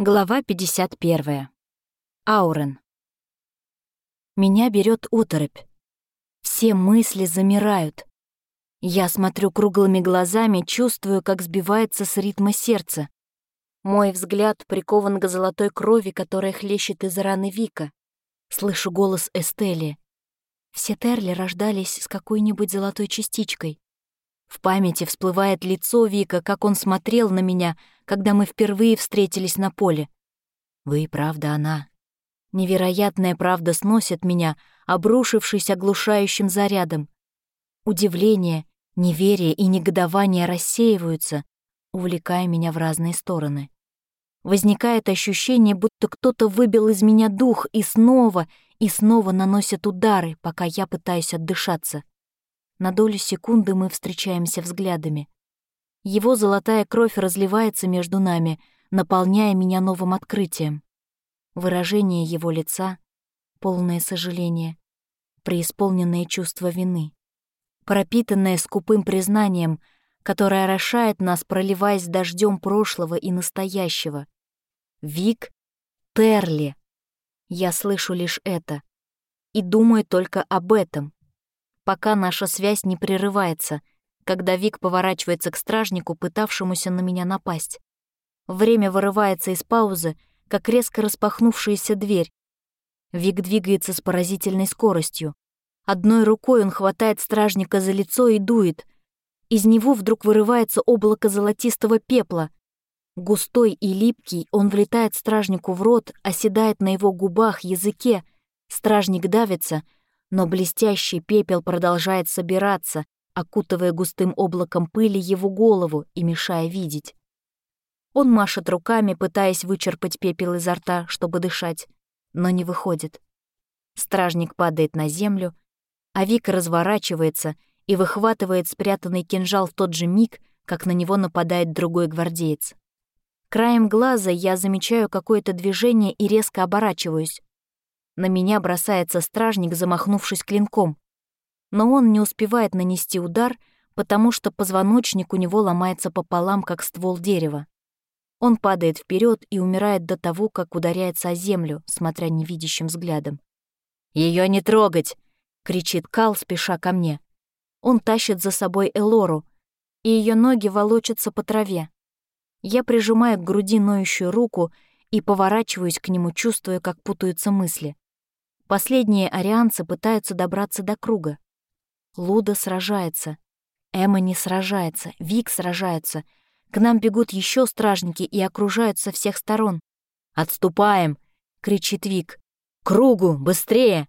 Глава 51. Аурен. Меня берет оторопь. Все мысли замирают. Я смотрю круглыми глазами, чувствую, как сбивается с ритма сердце. Мой взгляд прикован к золотой крови, которая хлещет из раны Вика. Слышу голос Эстели. Все Терли рождались с какой-нибудь золотой частичкой. В памяти всплывает лицо Вика, как он смотрел на меня, когда мы впервые встретились на поле. Вы и правда она. Невероятная правда сносит меня, обрушившись оглушающим зарядом. Удивление, неверие и негодование рассеиваются, увлекая меня в разные стороны. Возникает ощущение, будто кто-то выбил из меня дух и снова, и снова наносит удары, пока я пытаюсь отдышаться. На долю секунды мы встречаемся взглядами. Его золотая кровь разливается между нами, наполняя меня новым открытием. Выражение его лица — полное сожаление, преисполненное чувство вины, пропитанное скупым признанием, которое орошает нас, проливаясь дождем прошлого и настоящего. Вик Терли. Я слышу лишь это и думаю только об этом — пока наша связь не прерывается, когда Вик поворачивается к стражнику, пытавшемуся на меня напасть. Время вырывается из паузы, как резко распахнувшаяся дверь. Вик двигается с поразительной скоростью. Одной рукой он хватает стражника за лицо и дует. Из него вдруг вырывается облако золотистого пепла. Густой и липкий, он влетает стражнику в рот, оседает на его губах, языке. Стражник давится — но блестящий пепел продолжает собираться, окутывая густым облаком пыли его голову и мешая видеть. Он машет руками, пытаясь вычерпать пепел изо рта, чтобы дышать, но не выходит. Стражник падает на землю, а Вика разворачивается и выхватывает спрятанный кинжал в тот же миг, как на него нападает другой гвардеец. Краем глаза я замечаю какое-то движение и резко оборачиваюсь. На меня бросается стражник, замахнувшись клинком. Но он не успевает нанести удар, потому что позвоночник у него ломается пополам, как ствол дерева. Он падает вперед и умирает до того, как ударяется о землю, смотря невидящим взглядом. Ее не трогать!» — кричит Кал, спеша ко мне. Он тащит за собой Элору, и ее ноги волочатся по траве. Я прижимаю к груди ноющую руку и поворачиваюсь к нему, чувствуя, как путаются мысли. Последние арианцы пытаются добраться до круга. Луда сражается. Эмма не сражается, Вик сражается. К нам бегут еще стражники и окружают со всех сторон. «Отступаем!» — кричит Вик. «Кругу! Быстрее!»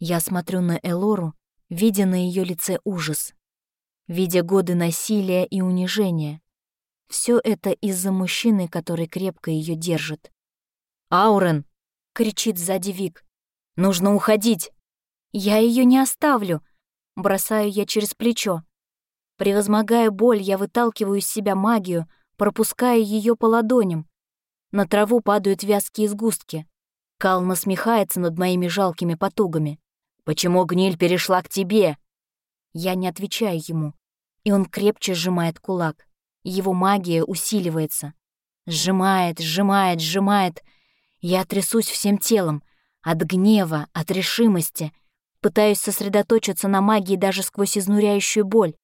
Я смотрю на Элору, видя на ее лице ужас. Видя годы насилия и унижения. Все это из-за мужчины, который крепко ее держит. «Аурен!» — кричит сзади Вик. Нужно уходить. Я ее не оставлю. Бросаю я через плечо. Превозмогая боль, я выталкиваю из себя магию, пропуская ее по ладоням. На траву падают вязкие сгустки. Кал насмехается над моими жалкими потугами. «Почему гниль перешла к тебе?» Я не отвечаю ему, и он крепче сжимает кулак. Его магия усиливается. Сжимает, сжимает, сжимает. Я трясусь всем телом, от гнева, от решимости. Пытаюсь сосредоточиться на магии даже сквозь изнуряющую боль.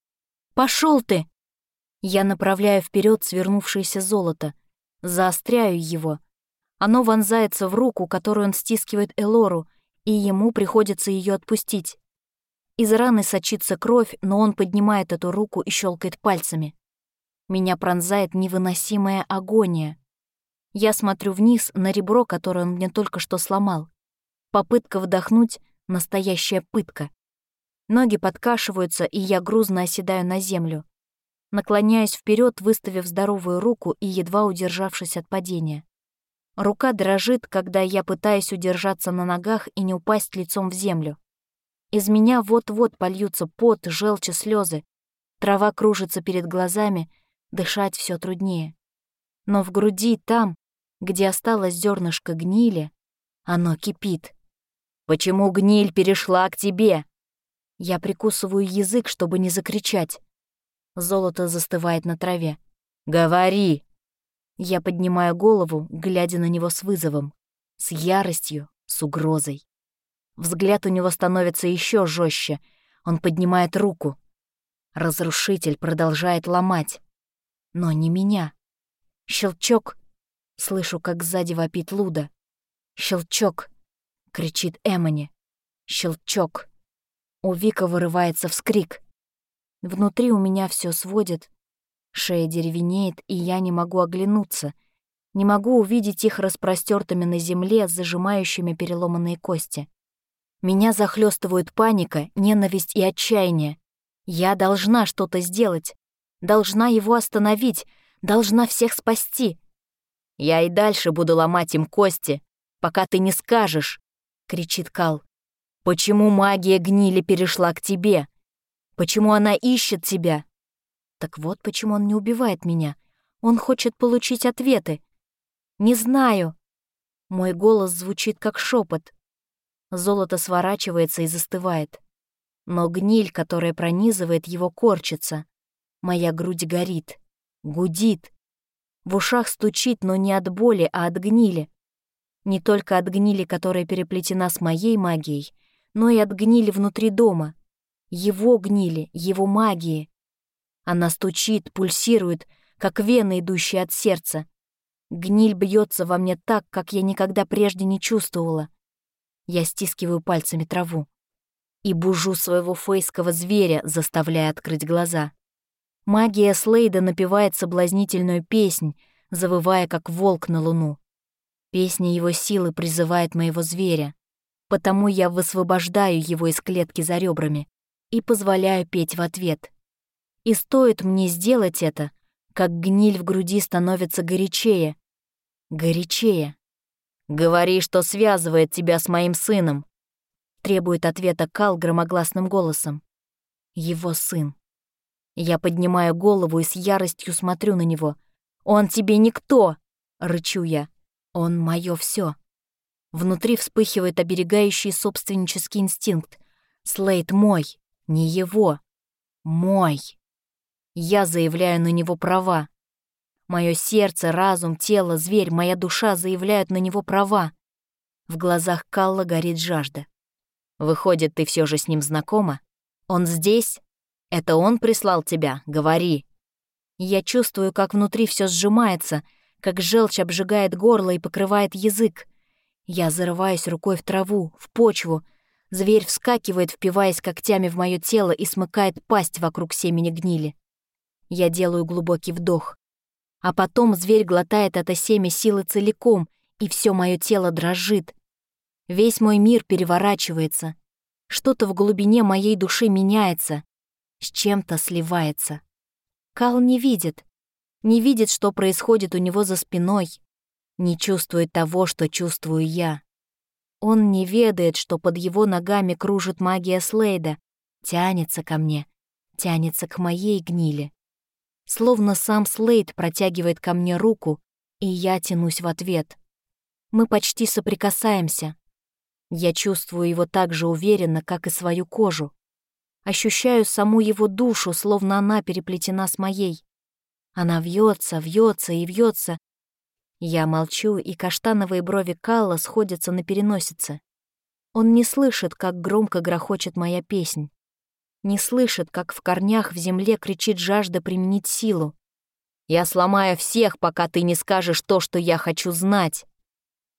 Пошел ты!» Я направляю вперед свернувшееся золото, заостряю его. Оно вонзается в руку, которую он стискивает Элору, и ему приходится ее отпустить. Из раны сочится кровь, но он поднимает эту руку и щелкает пальцами. Меня пронзает невыносимая агония. Я смотрю вниз на ребро, которое он мне только что сломал. Попытка вдохнуть — настоящая пытка. Ноги подкашиваются, и я грузно оседаю на землю. Наклоняюсь вперед, выставив здоровую руку и едва удержавшись от падения. Рука дрожит, когда я пытаюсь удержаться на ногах и не упасть лицом в землю. Из меня вот-вот польются пот, желчь и слезы. Трава кружится перед глазами, дышать все труднее. Но в груди, там, где осталось зернышко гнили, оно кипит. Почему гниль перешла к тебе?» Я прикусываю язык, чтобы не закричать. Золото застывает на траве. «Говори!» Я поднимаю голову, глядя на него с вызовом, с яростью, с угрозой. Взгляд у него становится еще жестче. Он поднимает руку. Разрушитель продолжает ломать. Но не меня. Щелчок. Слышу, как сзади вопит Луда. Щелчок. Кричит Эмони. Щелчок. У Вика вырывается вскрик. Внутри у меня все сводит. Шея деревенеет, и я не могу оглянуться. Не могу увидеть их распростертыми на земле, зажимающими переломанные кости. Меня захлестывают паника, ненависть и отчаяние. Я должна что-то сделать. Должна его остановить. Должна всех спасти. Я и дальше буду ломать им кости, пока ты не скажешь, — кричит Кал. Почему магия гнили перешла к тебе? Почему она ищет тебя? Так вот почему он не убивает меня. Он хочет получить ответы. Не знаю. Мой голос звучит как шепот. Золото сворачивается и застывает. Но гниль, которая пронизывает его, корчится. Моя грудь горит, гудит. В ушах стучит, но не от боли, а от гнили. Не только от гнили, которая переплетена с моей магией, но и от гнили внутри дома. Его гнили, его магии. Она стучит, пульсирует, как вены, идущие от сердца. Гниль бьется во мне так, как я никогда прежде не чувствовала. Я стискиваю пальцами траву и бужу своего фейского зверя, заставляя открыть глаза. Магия Слейда напевает соблазнительную песнь, завывая, как волк на луну. Песня его силы призывает моего зверя, потому я высвобождаю его из клетки за ребрами и позволяю петь в ответ. И стоит мне сделать это, как гниль в груди становится горячее. Горячее. «Говори, что связывает тебя с моим сыном», — требует ответа Кал громогласным голосом. «Его сын». Я поднимаю голову и с яростью смотрю на него. «Он тебе никто!» — рычу я. «Он моё всё». Внутри вспыхивает оберегающий собственнический инстинкт. Слейд мой, не его. Мой. Я заявляю на него права. Мое сердце, разум, тело, зверь, моя душа заявляют на него права. В глазах Калла горит жажда. Выходит, ты все же с ним знакома? Он здесь? Это он прислал тебя? Говори. Я чувствую, как внутри все сжимается, как желчь обжигает горло и покрывает язык. Я зарываюсь рукой в траву, в почву. Зверь вскакивает, впиваясь когтями в мое тело и смыкает пасть вокруг семени гнили. Я делаю глубокий вдох. А потом зверь глотает это семя силы целиком, и все мое тело дрожит. Весь мой мир переворачивается. Что-то в глубине моей души меняется, с чем-то сливается. Кал не видит. Не видит, что происходит у него за спиной. Не чувствует того, что чувствую я. Он не ведает, что под его ногами кружит магия Слейда, тянется ко мне, тянется к моей гнили. Словно сам Слейд протягивает ко мне руку, и я тянусь в ответ. Мы почти соприкасаемся. Я чувствую его так же уверенно, как и свою кожу. Ощущаю саму его душу, словно она переплетена с моей. Она вьется, вьется и вьется. Я молчу, и каштановые брови Калла сходятся на переносице. Он не слышит, как громко грохочет моя песнь не слышит, как в корнях в земле кричит жажда применить силу. «Я сломаю всех, пока ты не скажешь то, что я хочу знать!»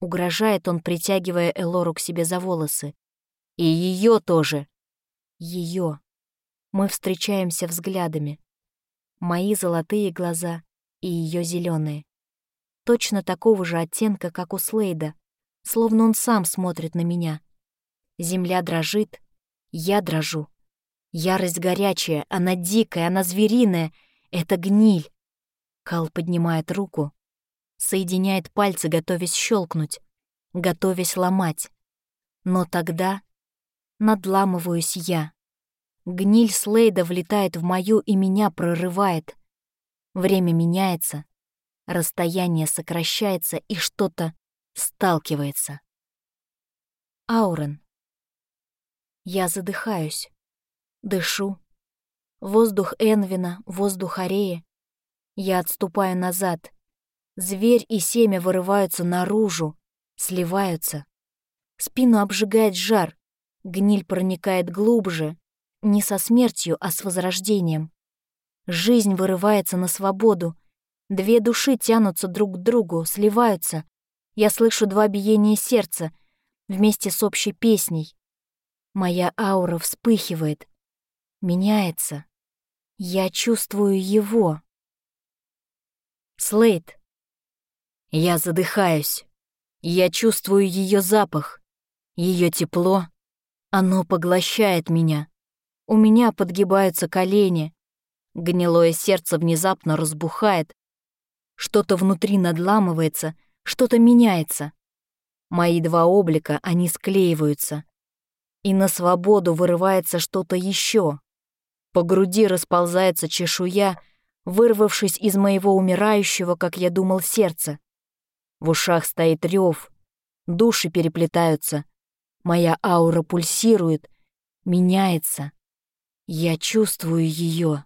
Угрожает он, притягивая Элору к себе за волосы. «И ее тоже!» Ее. Мы встречаемся взглядами. Мои золотые глаза и ее зеленые. Точно такого же оттенка, как у Слейда, словно он сам смотрит на меня. Земля дрожит, я дрожу. Ярость горячая, она дикая, она звериная. Это гниль. Кал поднимает руку, соединяет пальцы, готовясь щелкнуть, готовясь ломать. Но тогда надламываюсь я. Гниль Слейда влетает в мою и меня прорывает. Время меняется, расстояние сокращается и что-то сталкивается. Аурен. Я задыхаюсь. Дышу. Воздух Энвина, воздух Ареи. Я отступаю назад. Зверь и семя вырываются наружу, сливаются. Спину обжигает жар, гниль проникает глубже, не со смертью, а с возрождением. Жизнь вырывается на свободу, две души тянутся друг к другу, сливаются. Я слышу два биения сердца вместе с общей песней. Моя аура вспыхивает, меняется. Я чувствую его. Слейд. Я задыхаюсь. Я чувствую ее запах, ее тепло. Оно поглощает меня. У меня подгибаются колени. Гнилое сердце внезапно разбухает. Что-то внутри надламывается, что-то меняется. Мои два облика, они склеиваются. И на свободу вырывается что-то еще. По груди расползается чешуя, вырвавшись из моего умирающего, как я думал, сердца. В ушах стоит рев, души переплетаются. Моя аура пульсирует, меняется. Я чувствую ее.